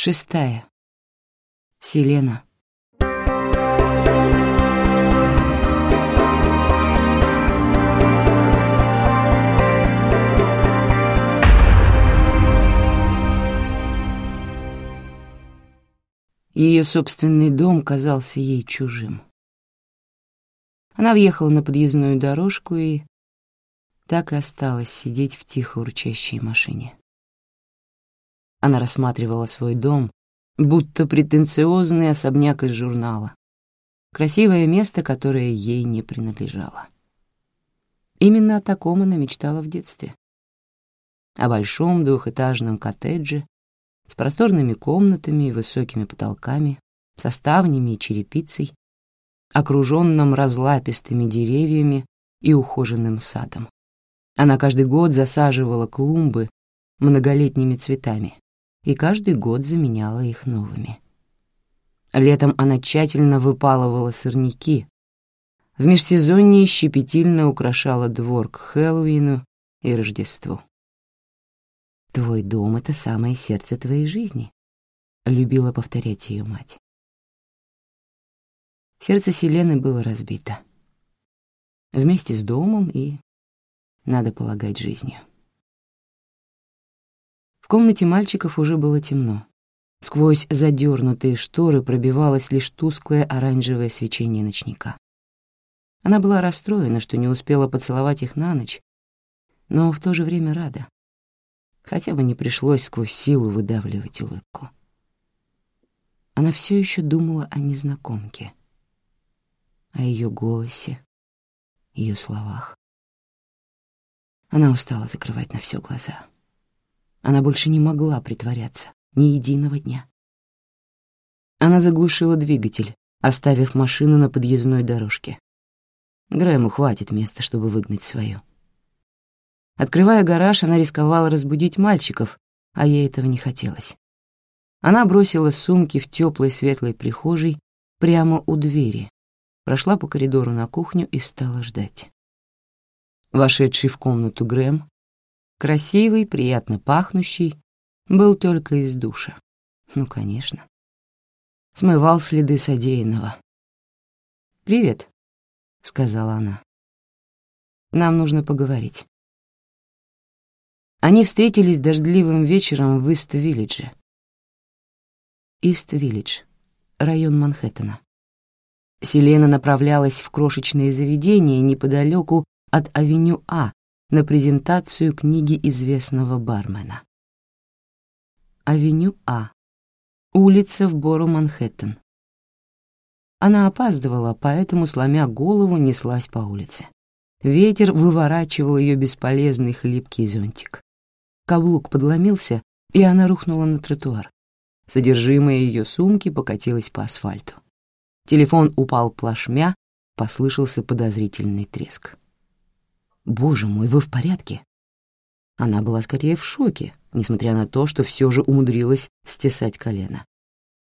Шестая. Селена. Ее собственный дом казался ей чужим. Она въехала на подъездную дорожку и так и осталась сидеть в тихо урчащей машине. Она рассматривала свой дом, будто претенциозный особняк из журнала. Красивое место, которое ей не принадлежало. Именно о таком она мечтала в детстве. О большом двухэтажном коттедже с просторными комнатами и высокими потолками, со ставнями и черепицей, окруженном разлапистыми деревьями и ухоженным садом. Она каждый год засаживала клумбы многолетними цветами, и каждый год заменяла их новыми. Летом она тщательно выпалывала сорняки, в межсезонье щепетильно украшала двор к Хэллоуину и Рождеству. «Твой дом — это самое сердце твоей жизни», — любила повторять ее мать. Сердце Селены было разбито. Вместе с домом и, надо полагать, жизнью. В комнате мальчиков уже было темно. Сквозь задернутые шторы пробивалось лишь тусклое оранжевое свечение ночника. Она была расстроена, что не успела поцеловать их на ночь, но в то же время рада. Хотя бы не пришлось сквозь силу выдавливать улыбку. Она все еще думала о незнакомке, о ее голосе, ее словах. Она устала закрывать на все глаза. Она больше не могла притворяться ни единого дня. Она заглушила двигатель, оставив машину на подъездной дорожке. Грэму хватит места, чтобы выгнать свою. Открывая гараж, она рисковала разбудить мальчиков, а ей этого не хотелось. Она бросила сумки в теплой светлой прихожей прямо у двери, прошла по коридору на кухню и стала ждать. Вошедший в комнату Грэм красивый, приятно пахнущий, был только из душа. Ну, конечно. Смывал следы содеянного. «Привет», — сказала она. «Нам нужно поговорить». Они встретились дождливым вечером в Ист-Виллидже. Ист-Виллидж, район Манхэттена. Селена направлялась в крошечное заведение неподалеку от авеню А, на презентацию книги известного бармена. Авеню А. Улица в Бору, Манхэттен. Она опаздывала, поэтому, сломя голову, неслась по улице. Ветер выворачивал ее бесполезный хлипкий зонтик. Каблук подломился, и она рухнула на тротуар. Содержимое ее сумки покатилось по асфальту. Телефон упал плашмя, послышался подозрительный треск. «Боже мой, вы в порядке?» Она была скорее в шоке, несмотря на то, что все же умудрилась стесать колено.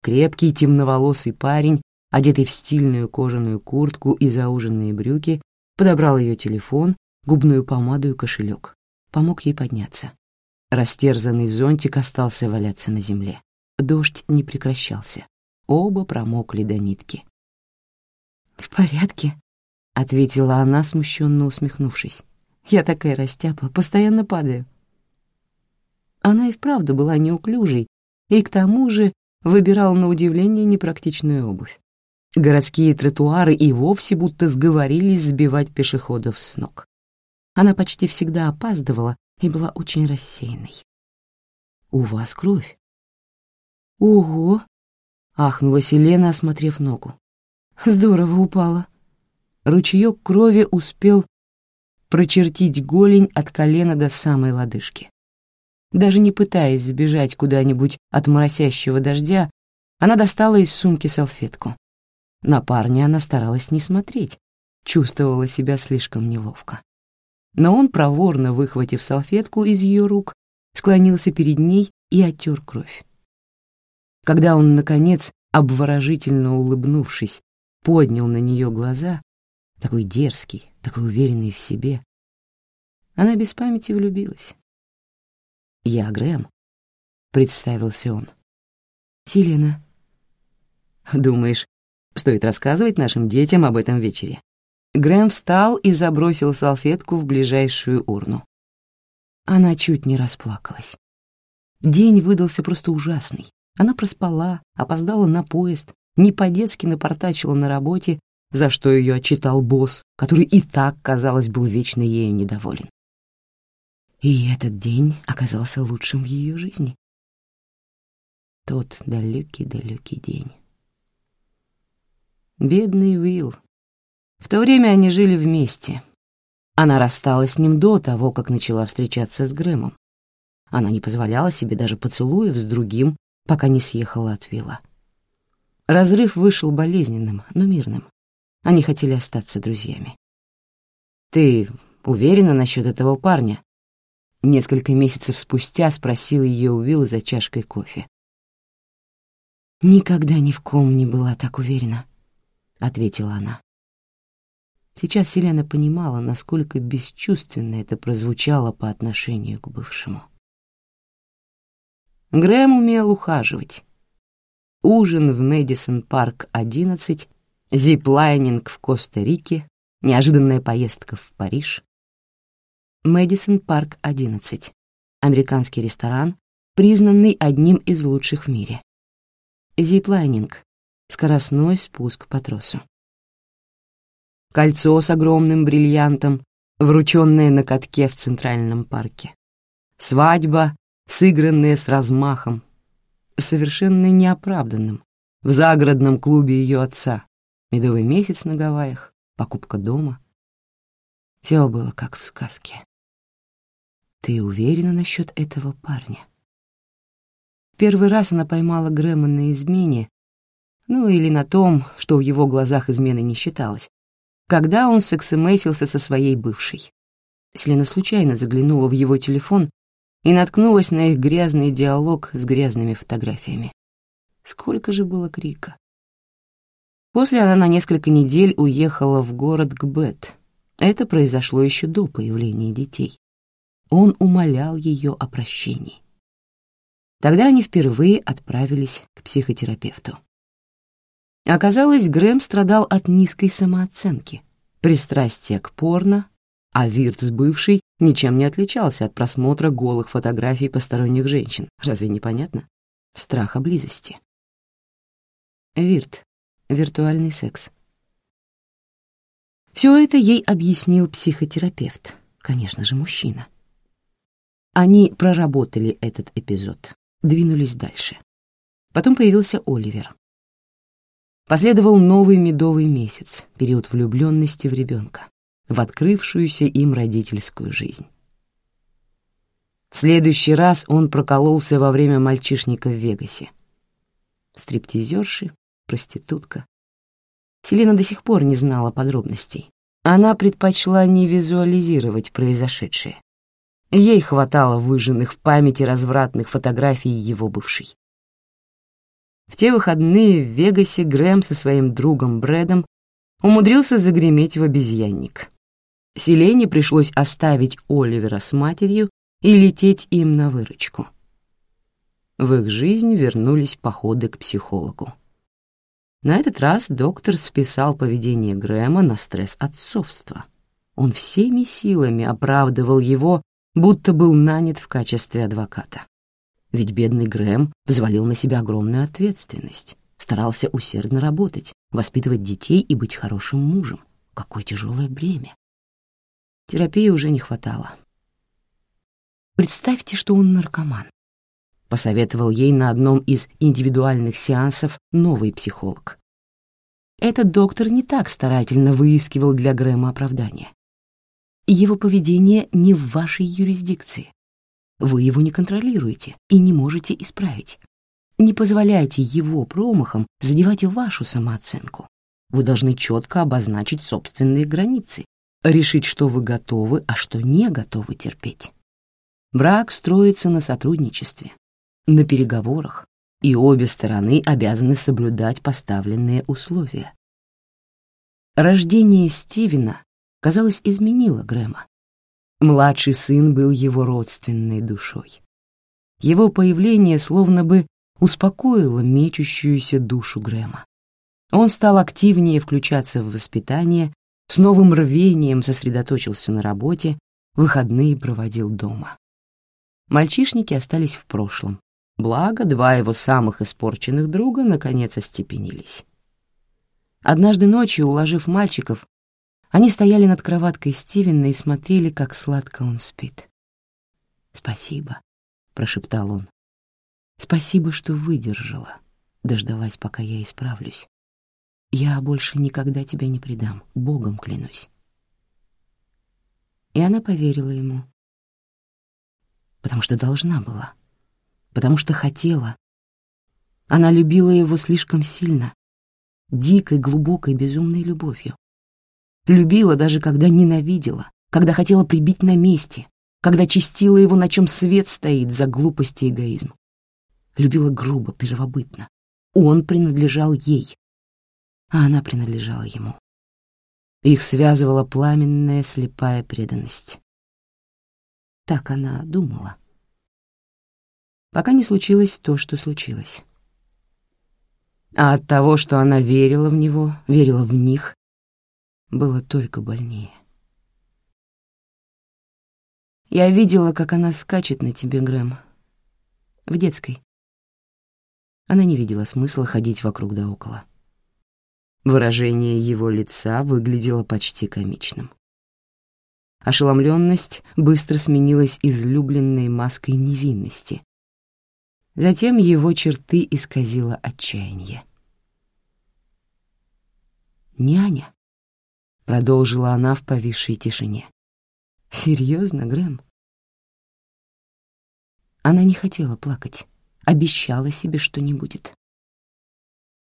Крепкий темноволосый парень, одетый в стильную кожаную куртку и зауженные брюки, подобрал ее телефон, губную помаду и кошелек. Помог ей подняться. Растерзанный зонтик остался валяться на земле. Дождь не прекращался. Оба промокли до нитки. «В порядке?» — ответила она, смущенно усмехнувшись. «Я такая растяпа, постоянно падаю». Она и вправду была неуклюжей, и к тому же выбирала на удивление непрактичную обувь. Городские тротуары и вовсе будто сговорились сбивать пешеходов с ног. Она почти всегда опаздывала и была очень рассеянной. «У вас кровь?» «Ого!» — ахнула Селена, осмотрев ногу. «Здорово упала». Ручеек крови успел прочертить голень от колена до самой лодыжки. Даже не пытаясь сбежать куда-нибудь от моросящего дождя, она достала из сумки салфетку. На парня она старалась не смотреть, чувствовала себя слишком неловко. Но он, проворно выхватив салфетку из ее рук, склонился перед ней и оттер кровь. Когда он, наконец, обворожительно улыбнувшись, поднял на нее глаза, такой дерзкий, такой уверенный в себе. Она без памяти влюбилась. «Я Грэм», — представился он. «Селена». «Думаешь, стоит рассказывать нашим детям об этом вечере?» Грэм встал и забросил салфетку в ближайшую урну. Она чуть не расплакалась. День выдался просто ужасный. Она проспала, опоздала на поезд, не по-детски напортачила на работе, за что ее отчитал босс, который и так, казалось, был вечно ею недоволен. И этот день оказался лучшим в ее жизни. Тот далекий-далекий день. Бедный Уилл. В то время они жили вместе. Она рассталась с ним до того, как начала встречаться с Грэмом. Она не позволяла себе даже поцелуев с другим, пока не съехала от Вилла. Разрыв вышел болезненным, но мирным. Они хотели остаться друзьями. «Ты уверена насчет этого парня?» Несколько месяцев спустя спросил ее Уилл за чашкой кофе. «Никогда ни в ком не была так уверена», — ответила она. Сейчас Селена понимала, насколько бесчувственно это прозвучало по отношению к бывшему. Грэм умел ухаживать. Ужин в Мэдисон Парк 11, зиплайнинг в Коста-Рике, неожиданная поездка в Париж. Мэдисон Парк 11. Американский ресторан, признанный одним из лучших в мире. Зиплайнинг. Скоростной спуск по тросу. Кольцо с огромным бриллиантом, врученное на катке в Центральном парке. Свадьба, сыгранная с размахом, совершенно неоправданным, в загородном клубе ее отца, медовый месяц на Гавайях, покупка дома. Все было как в сказке. Ты уверена насчет этого парня? Первый раз она поймала Грэма на измене, ну или на том, что в его глазах измены не считалось, когда он сексэмэсился со своей бывшей. Селена случайно заглянула в его телефон и наткнулась на их грязный диалог с грязными фотографиями. Сколько же было крика. После она на несколько недель уехала в город к Бет. Это произошло еще до появления детей. Он умолял ее о прощении. Тогда они впервые отправились к психотерапевту. Оказалось, Грэм страдал от низкой самооценки, пристрастия к порно, а Вирт с бывшей ничем не отличался от просмотра голых фотографий посторонних женщин. Разве не понятно? Страха близости. Вирт. Виртуальный секс. Все это ей объяснил психотерапевт, конечно же, мужчина. Они проработали этот эпизод, двинулись дальше. Потом появился Оливер. Последовал новый медовый месяц, период влюбленности в ребенка, в открывшуюся им родительскую жизнь. В следующий раз он прокололся во время мальчишника в Вегасе. Стриптизерши, проститутка. Селена до сих пор не знала подробностей. Она предпочла не визуализировать произошедшее. Ей хватало выжженных в памяти развратных фотографий его бывшей. В те выходные в Вегасе Грэм со своим другом Брэдом умудрился загреметь в обезьянник. Селене пришлось оставить Оливера с матерью и лететь им на выручку. В их жизнь вернулись походы к психологу. На этот раз доктор списал поведение Грэма на стресс отцовства. Он всеми силами оправдывал его будто был нанят в качестве адвоката. Ведь бедный Грэм взвалил на себя огромную ответственность, старался усердно работать, воспитывать детей и быть хорошим мужем. Какое тяжелое бремя. Терапии уже не хватало. «Представьте, что он наркоман», — посоветовал ей на одном из индивидуальных сеансов новый психолог. Этот доктор не так старательно выискивал для Грэма оправдания. Его поведение не в вашей юрисдикции. Вы его не контролируете и не можете исправить. Не позволяйте его промахам задевать вашу самооценку. Вы должны четко обозначить собственные границы, решить, что вы готовы, а что не готовы терпеть. Брак строится на сотрудничестве, на переговорах, и обе стороны обязаны соблюдать поставленные условия. Рождение Стивена казалось, изменила Грэма. Младший сын был его родственной душой. Его появление словно бы успокоило мечущуюся душу Грэма. Он стал активнее включаться в воспитание, с новым рвением сосредоточился на работе, выходные проводил дома. Мальчишники остались в прошлом, благо два его самых испорченных друга наконец остепенились. Однажды ночью, уложив мальчиков, они стояли над кроваткой Стивена и смотрели, как сладко он спит. «Спасибо», — прошептал он. «Спасибо, что выдержала, дождалась, пока я исправлюсь. Я больше никогда тебя не предам, Богом клянусь». И она поверила ему. Потому что должна была. Потому что хотела. Она любила его слишком сильно, дикой, глубокой, безумной любовью. Любила даже когда ненавидела, когда хотела прибить на месте, когда чистила его, на чем свет стоит за глупость и эгоизм. Любила грубо, первобытно. Он принадлежал ей, а она принадлежала ему. Их связывала пламенная слепая преданность. Так она думала. Пока не случилось то, что случилось. А от того, что она верила в него, верила в них, было только больнее. Я видела, как она скачет на тебе, Грэм. В детской. Она не видела смысла ходить вокруг да около. Выражение его лица выглядело почти комичным. Ошеломленность быстро сменилась излюбленной маской невинности. Затем его черты исказило отчаяние. «Няня», — продолжила она в повисшей тишине. Серьезно, Грэм? Она не хотела плакать, обещала себе, что не будет.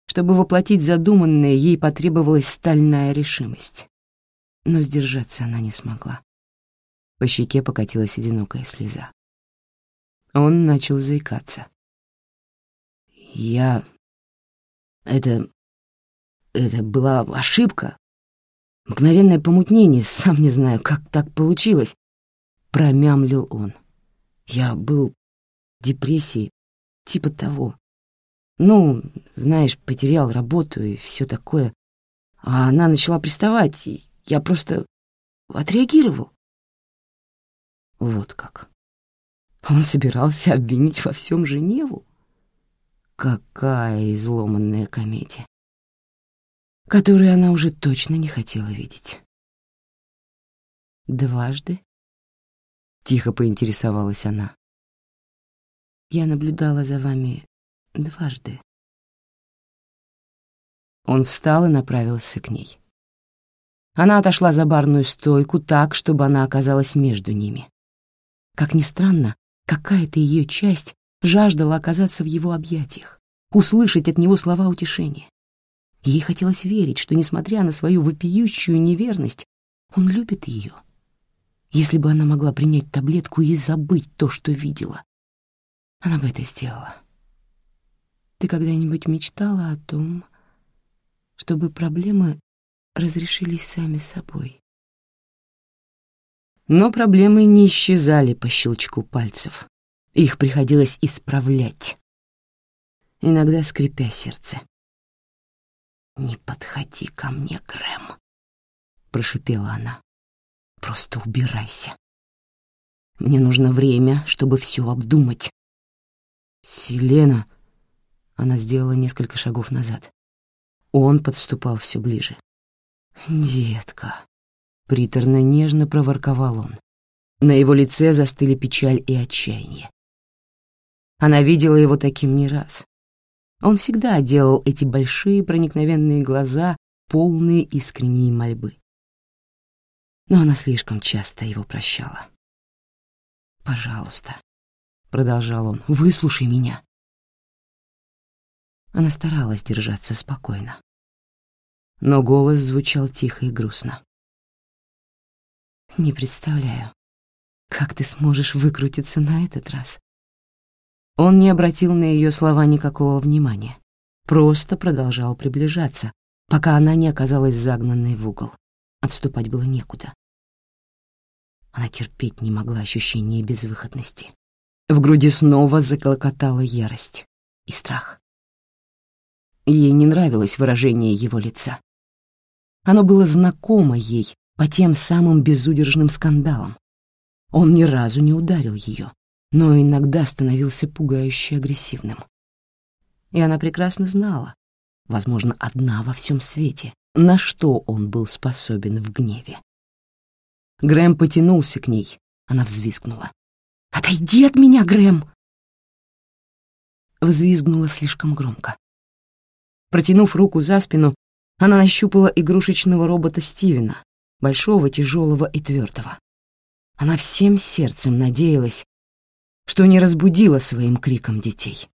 Чтобы воплотить задуманное, ей потребовалась стальная решимость. Но сдержаться она не смогла. По щеке покатилась одинокая слеза. Он начал заикаться. «Я... Это... Это была ошибка. Мгновенное помутнение, сам не знаю, как так получилось. Промямлил он. Я был в депрессии, типа того. Ну, знаешь, потерял работу и все такое. А она начала приставать, и я просто отреагировал. Вот как. Он собирался обвинить во всем Женеву? Какая изломанная комедия которую она уже точно не хотела видеть. «Дважды?» — тихо поинтересовалась она. «Я наблюдала за вами дважды». Он встал и направился к ней. Она отошла за барную стойку так, чтобы она оказалась между ними. Как ни странно, какая-то ее часть жаждала оказаться в его объятиях, услышать от него слова утешения. Ей хотелось верить, что, несмотря на свою вопиющую неверность, он любит ее. Если бы она могла принять таблетку и забыть то, что видела, она бы это сделала. Ты когда-нибудь мечтала о том, чтобы проблемы разрешились сами собой? Но проблемы не исчезали по щелчку пальцев. Их приходилось исправлять, иногда скрипя сердце. «Не подходи ко мне, Грэм», — прошипела она. «Просто убирайся. Мне нужно время, чтобы все обдумать». «Селена...» Она сделала несколько шагов назад. Он подступал все ближе. «Детка...» — приторно-нежно проворковал он. На его лице застыли печаль и отчаяние. Она видела его таким не раз, он всегда делал эти большие проникновенные глаза, полные искренней мольбы. Но она слишком часто его прощала. «Пожалуйста», — продолжал он, — «выслушай меня». Она старалась держаться спокойно. Но голос звучал тихо и грустно. «Не представляю, как ты сможешь выкрутиться на этот раз?» Он не обратил на ее слова никакого внимания, просто продолжал приближаться, пока она не оказалась загнанной в угол. Отступать было некуда. Она терпеть не могла ощущения безвыходности. В груди снова заколокотала ярость. и страх. Ей не нравилось выражение его лица. Оно было знакомо ей по тем самым безудержным скандалам. Он ни разу не ударил ее, но иногда становился пугающе агрессивным. И она прекрасно знала, возможно, одна во всем свете, на что он был способен в гневе. Грэм потянулся к ней, она взвизгнула. «Отойди от меня, Грэм!» Взвизгнула слишком громко. Протянув руку за спину, она нащупала игрушечного робота Стивена, большого, тяжелого и твердого. Она всем сердцем надеялась, что не разбудила своим криком детей.